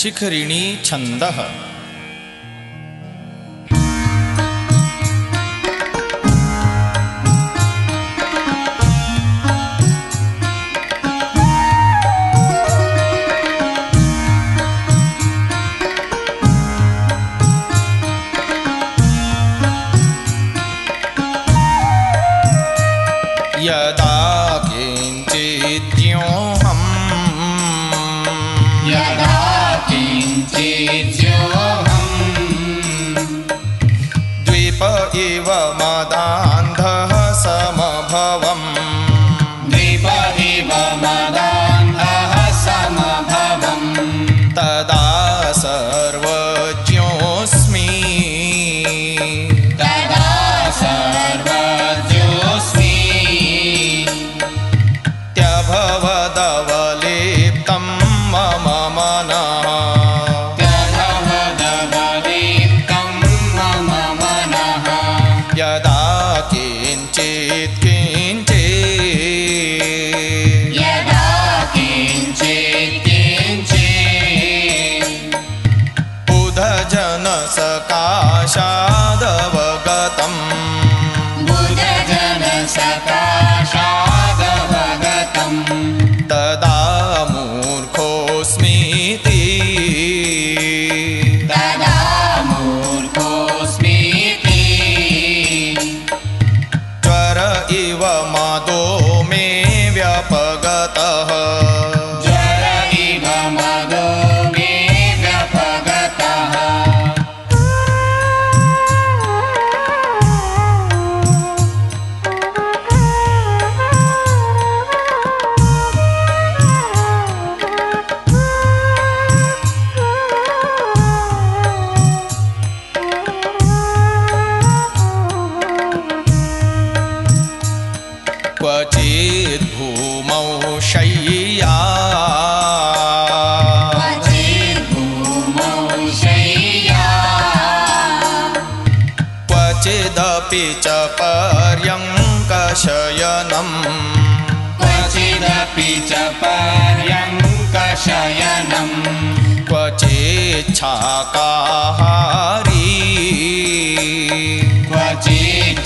शिखरिणी छन्दः यदा किञ्चिद्योऽहम् यदा किञ्चिद्योऽहम् द्वीप इव मदान्धः समभवम् क्वचिदपि च पर्यङ्कशयनम् क्वचिदपि च पर्यङ्कशयनम् क्वचिच्छाकाहारी। क्वचिच्छाकाहारी।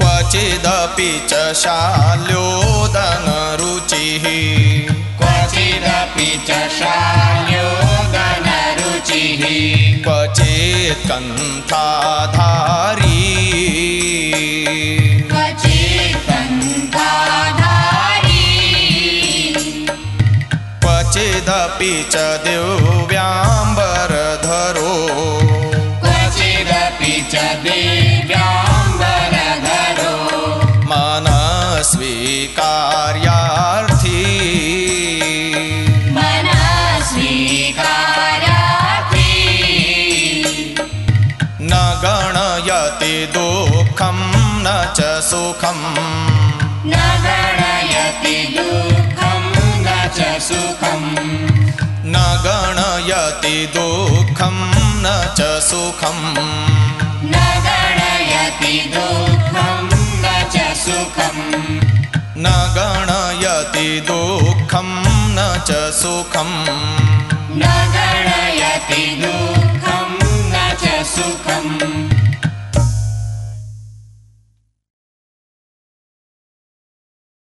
क्वचिदपि च शाल्योदनरुचिः। क्वचिदपि च शाल्योदनरुचिः क्वचित् कन्थाधारी क्वचिदपि च दिव्याम्बरधरो क्वचिदपि च दिव्याम्बरधरो मनस्वी दुःखं न च सुखम् न गणयति दुःखं न च सुखम् न गणयति दुःखं न च सुखम् न गणयति दुःखं न च सुखम् न गणयति दुःखं न च सुखम् न गणयति दुःखं न च सुखम्